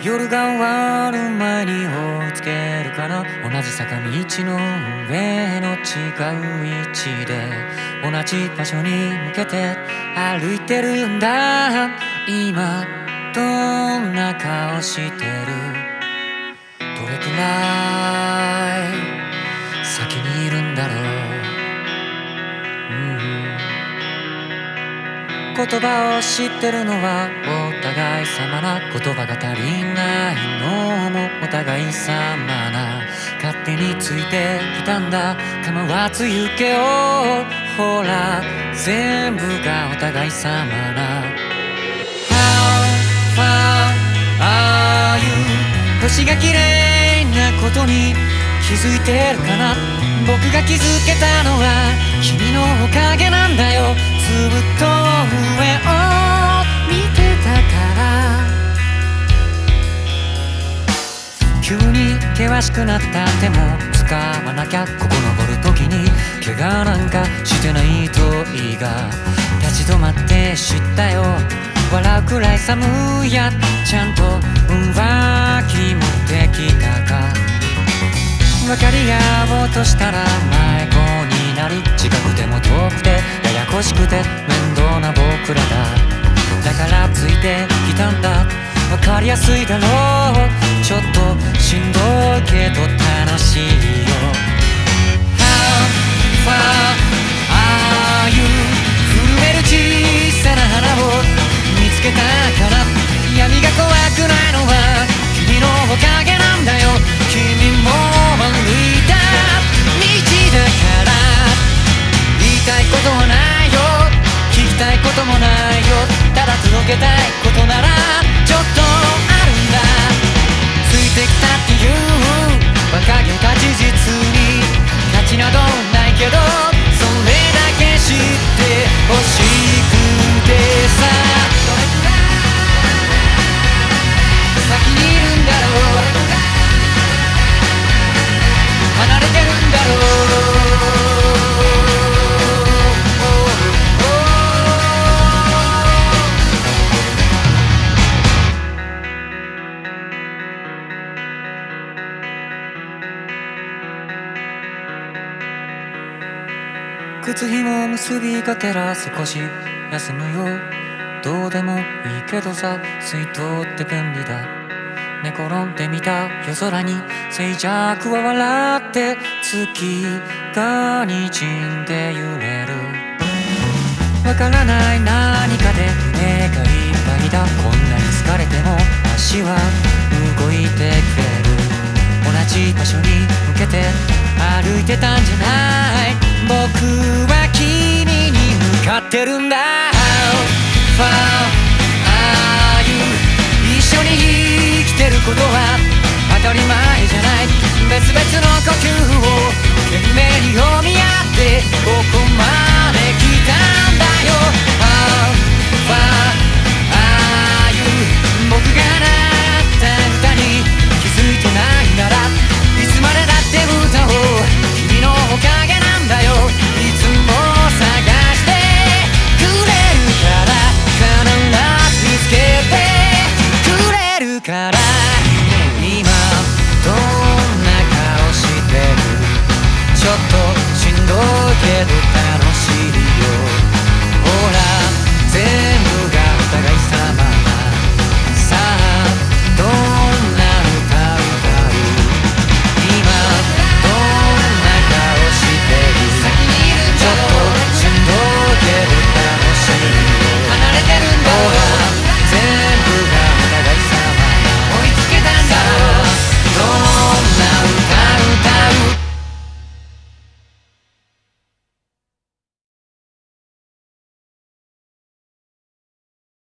夜が終わる前に追いつけるかな？同じ坂道の上の違う位置で。同じ場所に向けて歩いてるんだ。今どんな顔してる？どれくらい言葉を知ってるのはお互い様な言葉が足りないのもお互い様な勝手についてきたんだ構わず行けよほら全部がお互い様な How far are you? 星が綺麗なことに気づいてるかな?僕が気づけたのは君のおかげなんだよずっと上を見てたから急に険しくなった手も使わなきゃここ登る時に怪我なんかしてないといいが立ち止まって知ったよ。笑うくらい寒いやちゃんと上着持ってきたか。分かり合おうとしたら迷子になる近くても遠くてこしくて面倒な僕らだ。だからついてきたんだ。わかりやすいだろう。ちょっとしんどいけど楽しいよ。けたいことならちょっとあるんだ。ついてきたっていう馬鹿げた事実に。価値などないけどそれだけ知ってほしい。靴ひも結びがてら少し休むよ。どうでもいいけどさ水筒って便利だ。寝転んでみた夜空に静寂は笑って月が滲んで揺れる。わからない何かで胸がいっぱいだ。こんなに疲れても足は動いてくれる。同じ場所に向けて歩いてたんじゃない。僕は君に向かってるんだ。How far are you 一緒に生きてることは当たり前じゃない。別々のから